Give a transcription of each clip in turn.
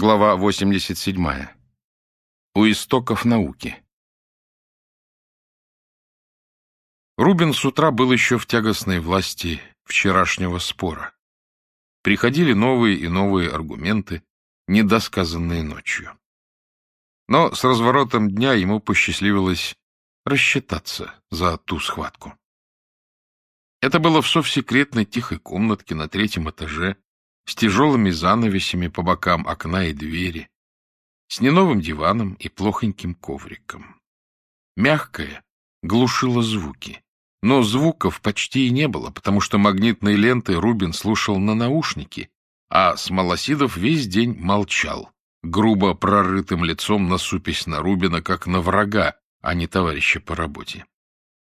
Глава 87. У истоков науки. Рубин с утра был еще в тягостной власти вчерашнего спора. Приходили новые и новые аргументы, недосказанные ночью. Но с разворотом дня ему посчастливилось рассчитаться за ту схватку. Это было в совсекретной тихой комнатке на третьем этаже, с тяжелыми занавесями по бокам окна и двери, с неновым диваном и плохоньким ковриком. Мягкое глушило звуки, но звуков почти и не было, потому что магнитные ленты Рубин слушал на наушники, а Смолосидов весь день молчал, грубо прорытым лицом насупясь на Рубина, как на врага, а не товарища по работе.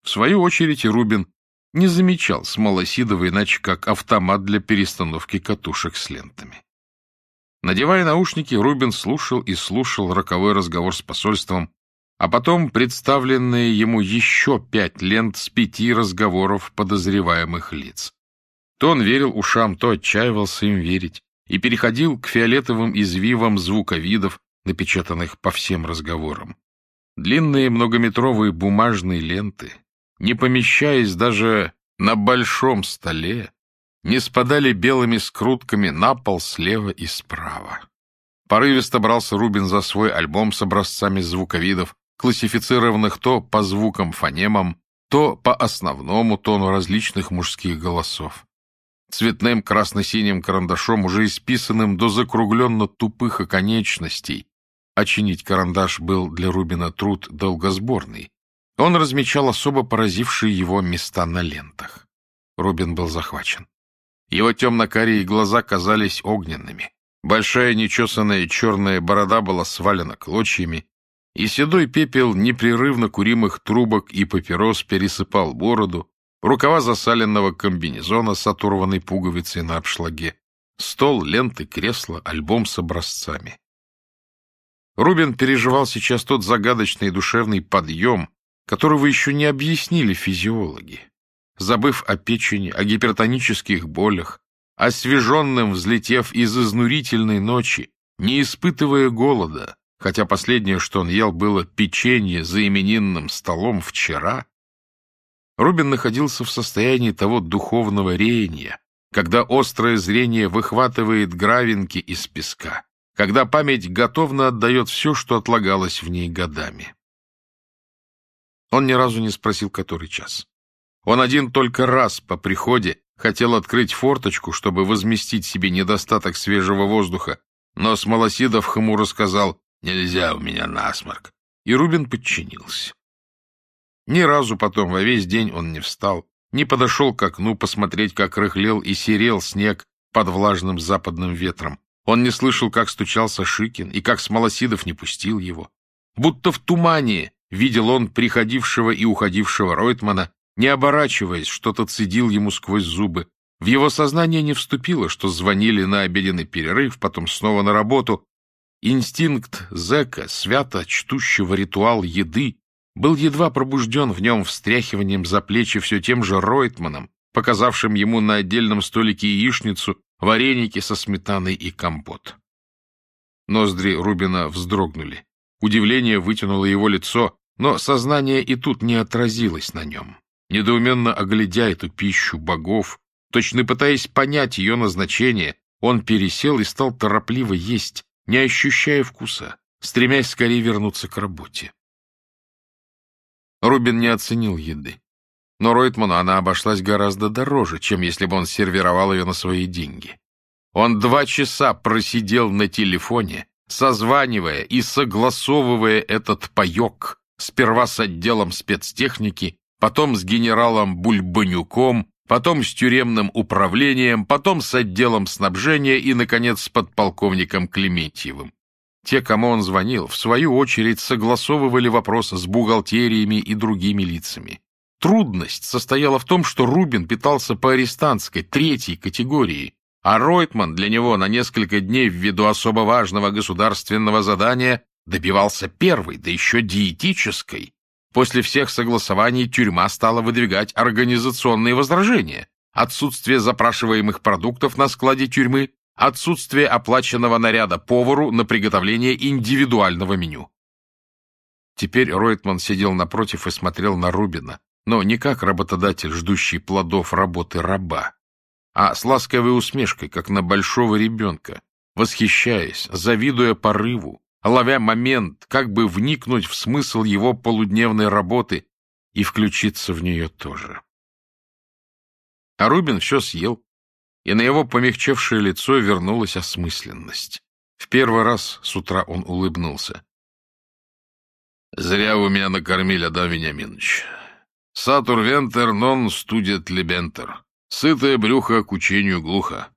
В свою очередь Рубин не замечал Смолосидова иначе как автомат для перестановки катушек с лентами. Надевая наушники, Рубин слушал и слушал роковой разговор с посольством, а потом представленные ему еще пять лент с пяти разговоров подозреваемых лиц. То он верил ушам, то отчаивался им верить и переходил к фиолетовым извивам звуковидов, напечатанных по всем разговорам. Длинные многометровые бумажные ленты, не помещаясь даже на большом столе, не спадали белыми скрутками на пол слева и справа. Порывисто брался Рубин за свой альбом с образцами звуковидов, классифицированных то по звукам-фонемам, то по основному тону различных мужских голосов. Цветным красно-синим карандашом, уже исписанным до закругленно-тупых оконечностей, очинить карандаш был для Рубина труд долгосборный, он размечал особо поразившие его места на лентах. Рубин был захвачен. Его темно-карие глаза казались огненными. Большая нечесанная черная борода была свалена клочьями, и седой пепел непрерывно куримых трубок и папирос пересыпал бороду, рукава засаленного комбинезона с оторванной пуговицей на обшлаге, стол, ленты, кресло, альбом с образцами. Рубин переживал сейчас тот загадочный душевный подъем, которого еще не объяснили физиологи. Забыв о печени, о гипертонических болях, освеженным взлетев из изнурительной ночи, не испытывая голода, хотя последнее, что он ел, было печенье за именинным столом вчера, Рубин находился в состоянии того духовного реяния, когда острое зрение выхватывает гравинки из песка, когда память готовно отдает все, что отлагалось в ней годами. Он ни разу не спросил, который час. Он один только раз по приходе хотел открыть форточку, чтобы возместить себе недостаток свежего воздуха, но Смолосидов хмуро сказал «Нельзя у меня насморк», и Рубин подчинился. Ни разу потом во весь день он не встал, не подошел к окну посмотреть, как рыхлел и серел снег под влажным западным ветром. Он не слышал, как стучался Шикин и как Смолосидов не пустил его. Будто в тумане Видел он приходившего и уходившего Ройтмана, не оборачиваясь, что-то цедил ему сквозь зубы. В его сознание не вступило, что звонили на обеденный перерыв, потом снова на работу. Инстинкт зэка, свято чтущего ритуал еды, был едва пробужден в нем встряхиванием за плечи все тем же Ройтманом, показавшим ему на отдельном столике яичницу, вареники со сметаной и компот. Ноздри Рубина вздрогнули. Удивление вытянуло его лицо, но сознание и тут не отразилось на нем. Недоуменно оглядя эту пищу богов, точно пытаясь понять ее назначение, он пересел и стал торопливо есть, не ощущая вкуса, стремясь скорее вернуться к работе. Рубин не оценил еды. Но Ройтману она обошлась гораздо дороже, чем если бы он сервировал ее на свои деньги. Он два часа просидел на телефоне, созванивая и согласовывая этот паек сперва с отделом спецтехники, потом с генералом Бульбанюком, потом с тюремным управлением, потом с отделом снабжения и, наконец, с подполковником Клементьевым. Те, кому он звонил, в свою очередь согласовывали вопросы с бухгалтериями и другими лицами. Трудность состояла в том, что Рубин питался по арестантской, третьей категории, а Ройтман для него на несколько дней ввиду особо важного государственного задания добивался первой, да еще диетической. После всех согласований тюрьма стала выдвигать организационные возражения. Отсутствие запрашиваемых продуктов на складе тюрьмы отсутствие оплаченного наряда повару на приготовление индивидуального меню. Теперь Ройтман сидел напротив и смотрел на Рубина, но не как работодатель, ждущий плодов работы раба, а с ласковой усмешкой, как на большого ребенка, восхищаясь, завидуя порыву, ловя момент, как бы вникнуть в смысл его полудневной работы и включиться в нее тоже. А Рубин все съел, и на его помягчевшее лицо вернулась осмысленность. В первый раз с утра он улыбнулся. — Зря вы меня накормили, Адам Вениаминович. Сатур вентер нон студет лебентер. Сытое брюхо к учению глухо.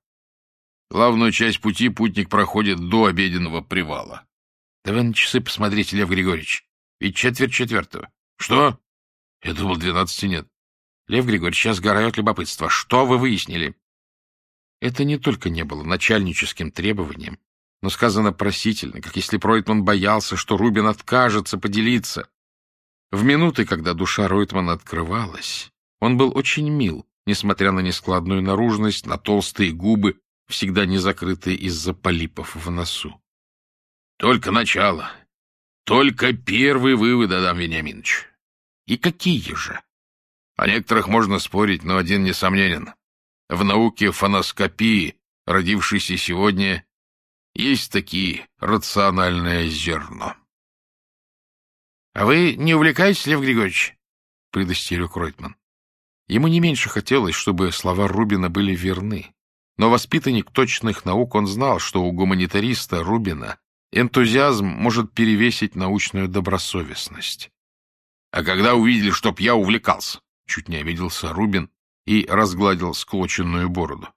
Главную часть пути путник проходит до обеденного привала. — Да вы на часы посмотрите, Лев Григорьевич. Ведь четверть четвертого. — Что? Я думал, двенадцати нет. — Лев Григорьевич, сейчас сгорает любопытство. Что вы выяснили? Это не только не было начальническим требованием, но сказано просительно, как если Ройтман боялся, что Рубин откажется поделиться. В минуты, когда душа Ройтмана открывалась, он был очень мил, несмотря на нескладную наружность, на толстые губы, всегда не закрытые из-за полипов в носу. Только начало. Только первый вывод, Адам Вениаминович. И какие же? О некоторых можно спорить, но один несомненен. В науке фоноскопии, родившейся сегодня, есть такие рациональное зерно. — А вы не увлекаетесь, Лев Григорьевич? — предостерег Ройтман. Ему не меньше хотелось, чтобы слова Рубина были верны. Но воспитанник точных наук он знал, что у гуманитариста Рубина Энтузиазм может перевесить научную добросовестность. А когда увидели, чтоб я увлекался, чуть не обиделся Рубин и разгладил склоченную бороду.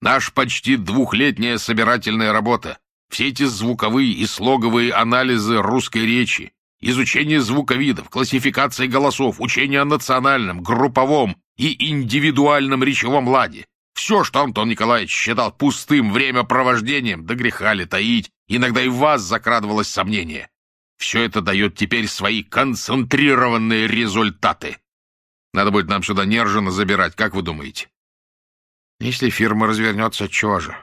Наш почти двухлетняя собирательная работа, все эти звуковые и слоговые анализы русской речи, изучение звуковидов, классификация голосов, учение о национальном, групповом и индивидуальном речевом ладе, все, что Антон Николаевич считал пустым времяпровождением, до греха ли таить, иногда и в вас закрадывалось сомнение. Все это дает теперь свои концентрированные результаты. Надо будет нам сюда Нержина забирать, как вы думаете? Если фирма развернется, чего же?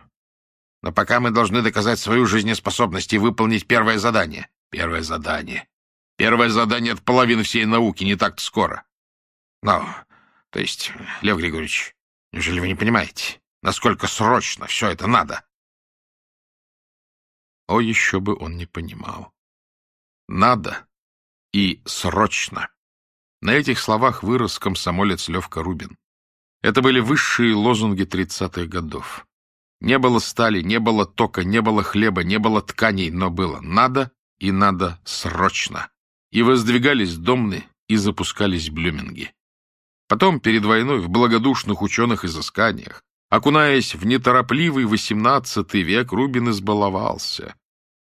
Но пока мы должны доказать свою жизнеспособность и выполнить первое задание. Первое задание. Первое задание — это половина всей науки, не так-то скоро. Ну, то есть, Лев Григорьевич, Неужели вы не понимаете, насколько срочно все это надо? О, еще бы он не понимал. Надо и срочно. На этих словах вырос комсомолец Левка Рубин. Это были высшие лозунги тридцатых годов. Не было стали, не было тока, не было хлеба, не было тканей, но было надо и надо срочно. И воздвигались домны, и запускались блюминги. Потом, перед войной, в благодушных ученых изысканиях, окунаясь в неторопливый XVIII век, Рубин избаловался.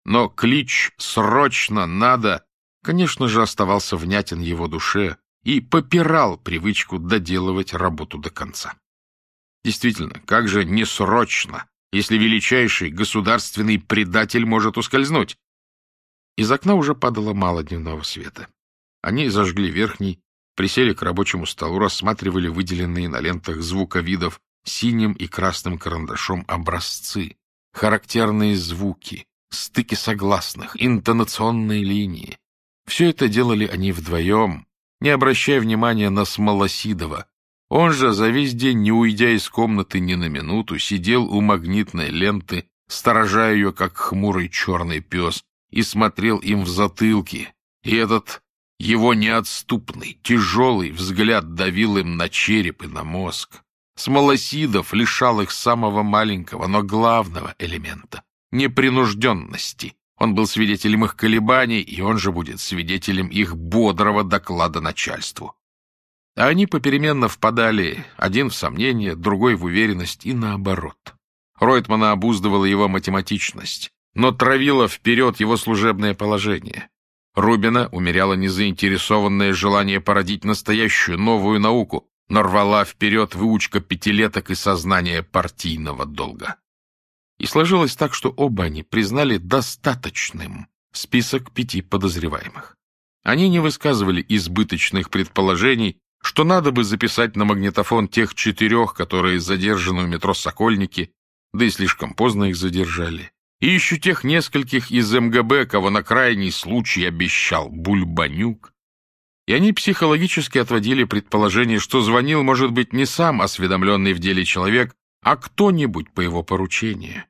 Но клич «срочно надо» конечно же, оставался внятен его душе и попирал привычку доделывать работу до конца. Действительно, как же не срочно, если величайший государственный предатель может ускользнуть? Из окна уже падало мало дневного света. Они зажгли верхний, присели к рабочему столу, рассматривали выделенные на лентах звуковидов синим и красным карандашом образцы, характерные звуки, стыки согласных, интонационные линии. Все это делали они вдвоем, не обращая внимания на Смолосидова. Он же за весь день, не уйдя из комнаты ни на минуту, сидел у магнитной ленты, сторожа ее, как хмурый черный пес, и смотрел им в затылки. И этот его неотступный, тяжелый взгляд давил им на череп и на мозг. Смолосидов лишал их самого маленького, но главного элемента — непринужденности. Он был свидетелем их колебаний, и он же будет свидетелем их бодрого доклада начальству. А они попеременно впадали, один в сомнение, другой в уверенность и наоборот. Ройтмана обуздывала его математичность, но травила вперед его служебное положение. Рубина умеряло незаинтересованное желание породить настоящую новую науку, но рвала вперед выучка пятилеток и сознание партийного долга. И сложилось так, что оба они признали достаточным список пяти подозреваемых. Они не высказывали избыточных предположений, что надо бы записать на магнитофон тех четырех, которые задержаны у метро «Сокольники», да и слишком поздно их задержали. И еще тех нескольких из МГБ, кого на крайний случай обещал Бульбанюк. И они психологически отводили предположение, что звонил, может быть, не сам осведомленный в деле человек, а кто-нибудь по его поручению.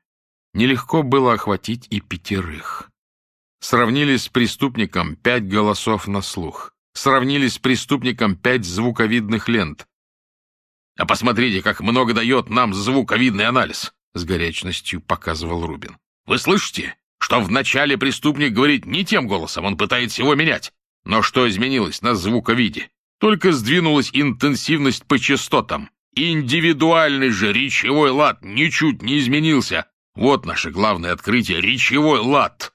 Нелегко было охватить и пятерых. Сравнили с преступником пять голосов на слух. Сравнили с преступником пять звуковидных лент. «А посмотрите, как много дает нам звуковидный анализ!» — с горячностью показывал Рубин. «Вы слышите, что вначале преступник говорит не тем голосом, он пытается его менять. Но что изменилось на звуковиде? Только сдвинулась интенсивность по частотам. Индивидуальный же речевой лад ничуть не изменился. Вот наше главное открытие — речевой лад.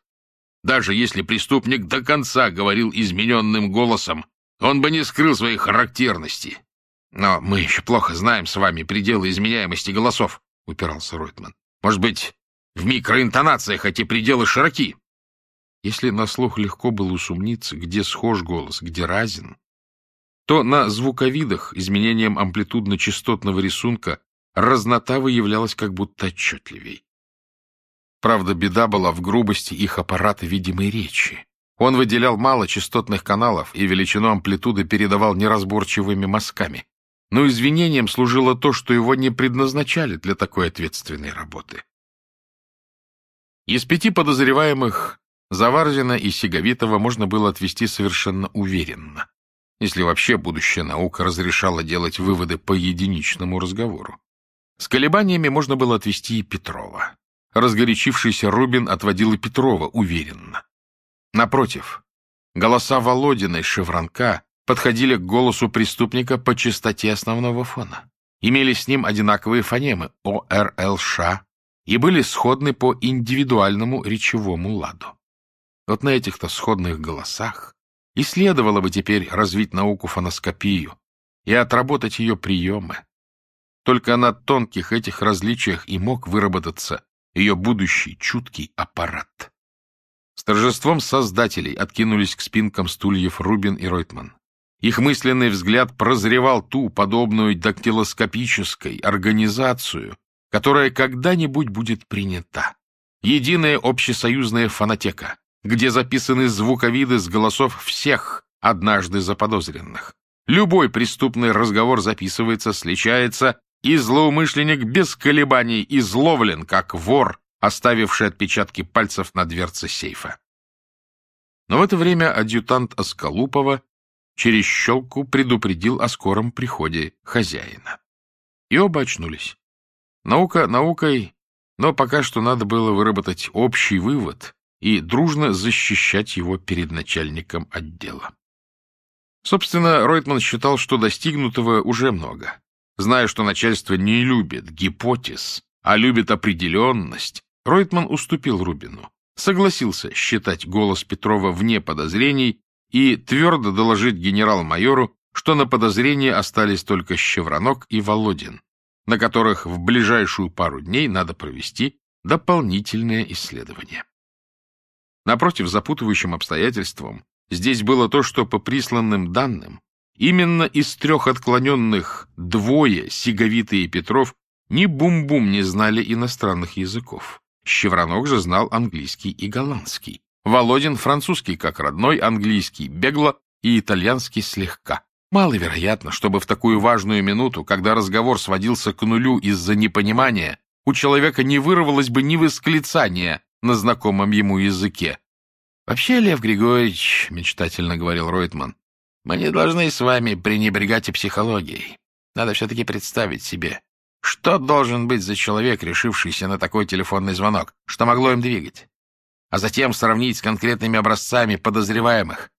Даже если преступник до конца говорил измененным голосом, он бы не скрыл своей характерности. Но мы еще плохо знаем с вами пределы изменяемости голосов, — упирался Ройтман. Может быть, в микроинтонациях эти пределы широки? Если на слух легко было усомниться, где схож голос, где разен, то на звуковидах изменением амплитудно-частотного рисунка разнота выявлялась как будто отчетливей. Правда, беда была в грубости их аппарата видимой речи. Он выделял мало частотных каналов и величину амплитуды передавал неразборчивыми мазками. Но извинением служило то, что его не предназначали для такой ответственной работы. Из пяти подозреваемых Заварзина и Сиговитова можно было отвести совершенно уверенно, если вообще будущая наука разрешала делать выводы по единичному разговору. С колебаниями можно было отвести и Петрова. Разгорячившийся Рубин отводил и Петрова уверенно. Напротив, голоса Володина и Шевронка подходили к голосу преступника по частоте основного фона. Имели с ним одинаковые фонемы ОРЛШ и были сходны по индивидуальному речевому ладу. Вот на этих-то сходных голосах и следовало бы теперь развить науку фоноскопию и отработать ее приемы. Только на тонких этих различиях и мог выработаться ее будущий чуткий аппарат. С торжеством создателей откинулись к спинкам стульев Рубин и Ройтман. Их мысленный взгляд прозревал ту, подобную дактилоскопической организацию, которая когда-нибудь будет принята. Единая общесоюзная фонотека, где записаны звуковиды с голосов всех однажды заподозренных. Любой преступный разговор записывается, сличается и злоумышленник без колебаний изловлен, как вор, оставивший отпечатки пальцев на дверце сейфа. Но в это время адъютант Осколупова через щелку предупредил о скором приходе хозяина. И оба очнулись. Наука наукой, но пока что надо было выработать общий вывод и дружно защищать его перед начальником отдела. Собственно, Ройтман считал, что достигнутого уже много. Зная, что начальство не любит гипотез, а любит определенность, Ройтман уступил Рубину, согласился считать голос Петрова вне подозрений и твердо доложить генерал-майору, что на подозрении остались только Щевронок и Володин, на которых в ближайшую пару дней надо провести дополнительное исследование. Напротив, запутывающим обстоятельством здесь было то, что по присланным данным Именно из трех отклоненных двое, Сиговитый и Петров, ни бум-бум не знали иностранных языков. Щевронок же знал английский и голландский. Володин — французский как родной, английский — бегло и итальянский слегка. Маловероятно, чтобы в такую важную минуту, когда разговор сводился к нулю из-за непонимания, у человека не вырвалось бы ни восклицания на знакомом ему языке. «Вообще, Лев Григорьевич», — мечтательно говорил Ройтман, мы не должны с вами пренебрегать и психологией. Надо все-таки представить себе, что должен быть за человек, решившийся на такой телефонный звонок, что могло им двигать. А затем сравнить с конкретными образцами подозреваемых.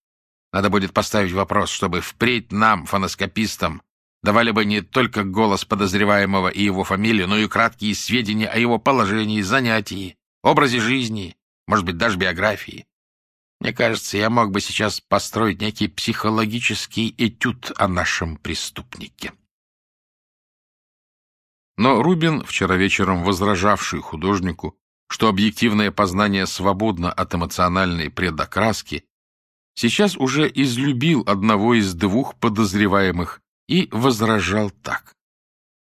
Надо будет поставить вопрос, чтобы впредь нам, фоноскопистам, давали бы не только голос подозреваемого и его фамилию, но и краткие сведения о его положении, занятии, образе жизни, может быть, даже биографии. Мне кажется, я мог бы сейчас построить некий психологический этюд о нашем преступнике. Но Рубин, вчера вечером возражавший художнику, что объективное познание свободно от эмоциональной предокраски, сейчас уже излюбил одного из двух подозреваемых и возражал так.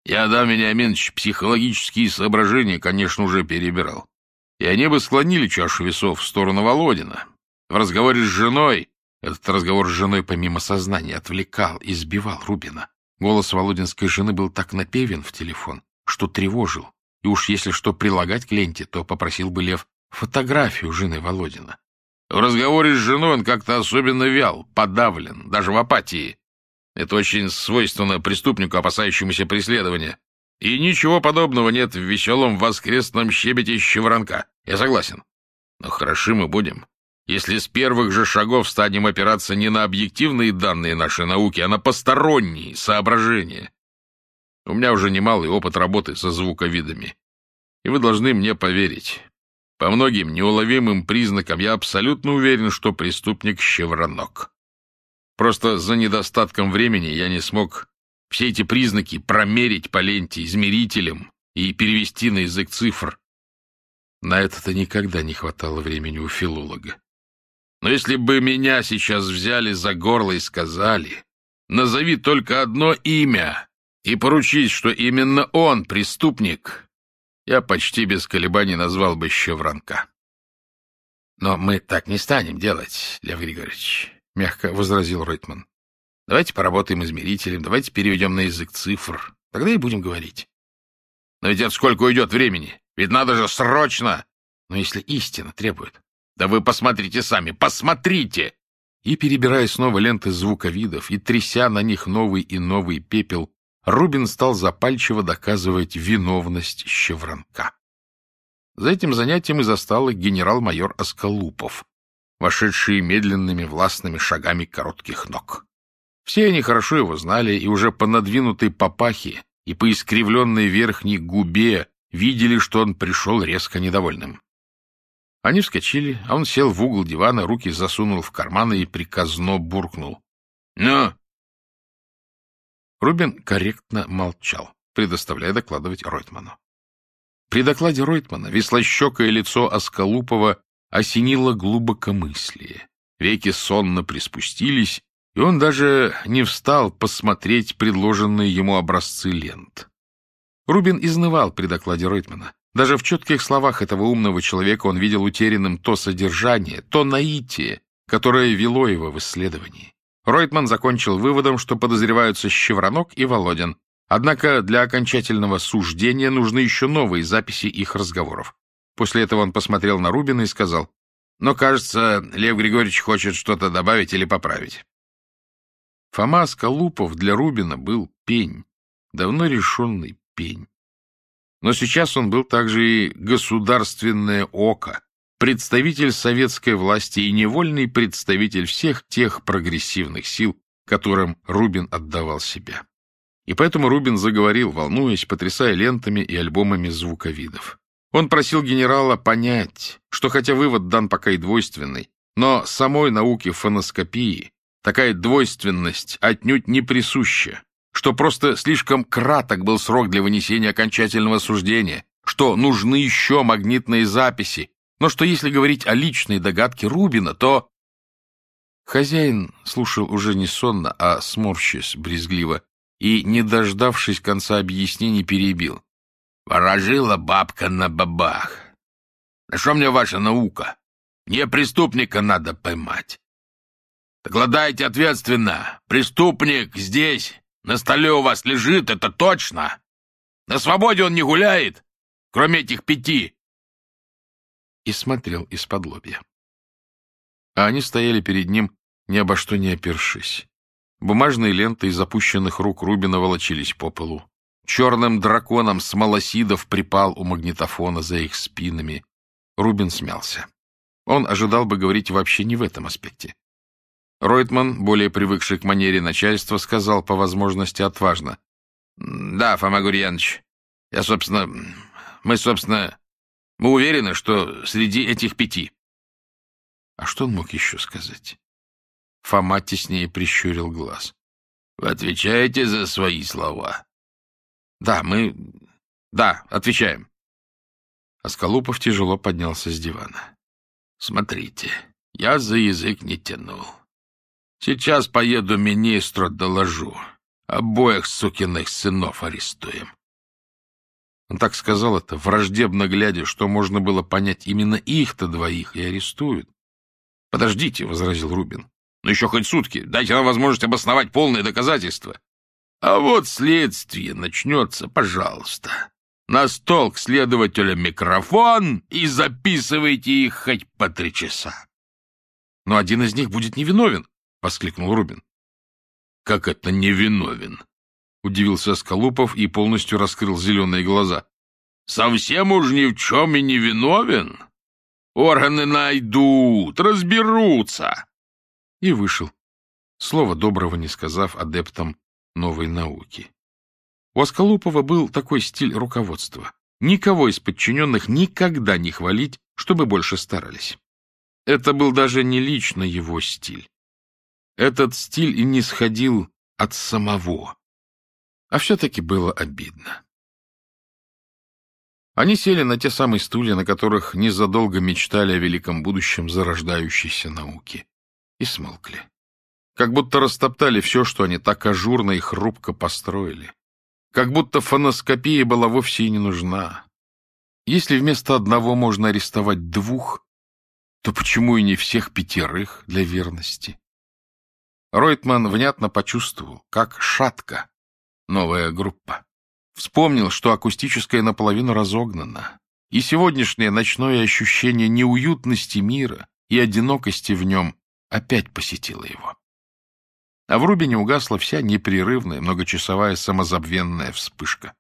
Я, Адам Вениаминович, психологические соображения, конечно, уже перебирал. И они бы склонили чашу весов в сторону Володина. В разговоре с женой... Этот разговор с женой помимо сознания отвлекал, избивал Рубина. Голос Володинской жены был так напевен в телефон, что тревожил. И уж если что прилагать к ленте, то попросил бы Лев фотографию жены Володина. В разговоре с женой он как-то особенно вял, подавлен, даже в апатии. Это очень свойственно преступнику, опасающемуся преследования. И ничего подобного нет в веселом воскресном щебете щевранка. Я согласен. Но хороши мы будем, если с первых же шагов станем опираться не на объективные данные нашей науки, а на посторонние соображения. У меня уже немалый опыт работы со звуковидами. И вы должны мне поверить. По многим неуловимым признакам я абсолютно уверен, что преступник щевронок. Просто за недостатком времени я не смог все эти признаки промерить по ленте измерителем и перевести на язык цифр. На это-то никогда не хватало времени у филолога. Но если бы меня сейчас взяли за горло и сказали, назови только одно имя и поручись, что именно он преступник, я почти без колебаний назвал бы Щевранка. Но мы так не станем делать, Лев Григорьевич, — мягко возразил Ройтман. Давайте поработаем измерителем, давайте переведем на язык цифр. Тогда и будем говорить. Но ведь это сколько уйдет времени? Ведь надо же срочно! Но если истина требует... Да вы посмотрите сами, посмотрите! И, перебирая снова ленты звуковидов и тряся на них новый и новый пепел, Рубин стал запальчиво доказывать виновность Щевранка. За этим занятием и застал их генерал-майор Осколупов, вошедший медленными властными шагами коротких ног. Все они хорошо его знали, и уже по надвинутой папахе и по искривленной верхней губе видели, что он пришел резко недовольным. Они вскочили, а он сел в угол дивана, руки засунул в карманы и приказно буркнул. «Ну?» Рубин корректно молчал, предоставляя докладывать Ройтману. При докладе Ройтмана веслощекое лицо Осколупова осенило глубокомыслие. Веки сонно приспустились, и он даже не встал посмотреть предложенные ему образцы лент. Рубин изнывал при докладе Ройтмана. Даже в четких словах этого умного человека он видел утерянным то содержание, то наитие, которое вело его в исследовании. Ройтман закончил выводом, что подозреваются Щевранок и Володин, однако для окончательного суждения нужны еще новые записи их разговоров. После этого он посмотрел на Рубина и сказал, «Но, кажется, Лев Григорьевич хочет что-то добавить или поправить». Фома Скалупов для Рубина был пень, давно решенный пень. Но сейчас он был также и государственное око, представитель советской власти и невольный представитель всех тех прогрессивных сил, которым Рубин отдавал себя. И поэтому Рубин заговорил, волнуясь, потрясая лентами и альбомами звуковидов. Он просил генерала понять, что хотя вывод дан пока и двойственный, но самой науке фоноскопии Такая двойственность отнюдь не присуща, что просто слишком краток был срок для вынесения окончательного суждения, что нужны еще магнитные записи, но что если говорить о личной догадке Рубина, то... Хозяин слушал уже не сонно, а сморщись брезгливо, и, не дождавшись конца объяснений, перебил. «Ворожила бабка на бабах. На что мне ваша наука? Мне преступника надо поймать. Докладайте ответственно. Преступник здесь, на столе у вас лежит, это точно. На свободе он не гуляет, кроме этих пяти. И смотрел из-под лобья. А они стояли перед ним, ни обо что не опершись. Бумажные ленты из опущенных рук Рубина волочились по полу. Черным драконом смолосидов припал у магнитофона за их спинами. Рубин смялся. Он ожидал бы говорить вообще не в этом аспекте. Ройтман, более привыкший к манере начальства, сказал по возможности отважно. — Да, Фома Гурьянович, я, собственно... Мы, собственно... Мы уверены, что среди этих пяти... А что он мог еще сказать? Фома теснее прищурил глаз. — Вы отвечаете за свои слова? — Да, мы... Да, отвечаем. Осколупов тяжело поднялся с дивана. — Смотрите, я за язык не тянул. Сейчас поеду министру доложу. Обоих сукиных сынов арестуем. Он так сказал это, враждебно глядя, что можно было понять именно их-то двоих и арестуют. — Подождите, — возразил Рубин. — Ну еще хоть сутки. Дайте нам возможность обосновать полные доказательства. — А вот следствие начнется, пожалуйста. На стол к следователю микрофон и записывайте их хоть по три часа. — Но один из них будет невиновен, — воскликнул Рубин. — Как это невиновен? — удивился Скалупов и полностью раскрыл зеленые глаза. — Совсем уж ни в чем и не виновен? Органы найдут, разберутся. И вышел, слова доброго не сказав адептам новой науки. У Осколупова был такой стиль руководства. Никого из подчиненных никогда не хвалить, чтобы больше старались. Это был даже не лично его стиль. Этот стиль и не сходил от самого. А все-таки было обидно. Они сели на те самые стулья, на которых незадолго мечтали о великом будущем зарождающейся науки, и смолкли. Как будто растоптали все, что они так ажурно и хрупко построили. Как будто фоноскопия была вовсе и не нужна. Если вместо одного можно арестовать двух, то почему и не всех пятерых для верности? Ройтман внятно почувствовал, как шатка новая группа. Вспомнил, что акустическое наполовину разогнано, и сегодняшнее ночное ощущение неуютности мира и одинокости в нем опять посетило его. А в Рубине угасла вся непрерывная многочасовая самозабвенная вспышка.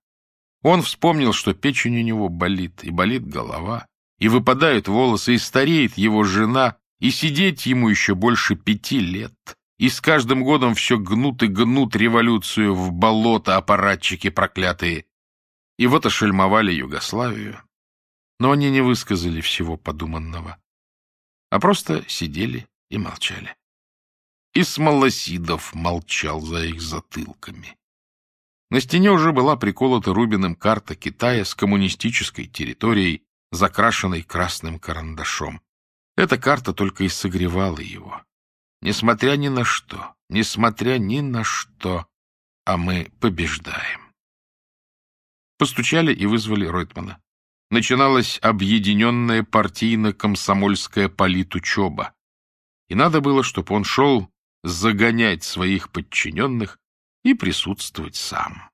Он вспомнил, что печень у него болит, и болит голова, и выпадают волосы, и стареет его жена, и сидеть ему еще больше пяти лет, и с каждым годом все гнут и гнут революцию в болото аппаратчики проклятые. И вот ошельмовали Югославию. Но они не высказали всего подуманного, а просто сидели и молчали. И Смолосидов молчал за их затылками. На стене уже была приколота Рубиным карта Китая с коммунистической территорией, закрашенной красным карандашом. Эта карта только и согревала его. Несмотря ни на что, несмотря ни на что, а мы побеждаем. Постучали и вызвали Ройтмана. Начиналась объединенная партийно-комсомольская политучеба. И надо было, чтобы он шел загонять своих подчиненных и присутствовать сам.